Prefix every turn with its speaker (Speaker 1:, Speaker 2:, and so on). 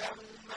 Speaker 1: يوم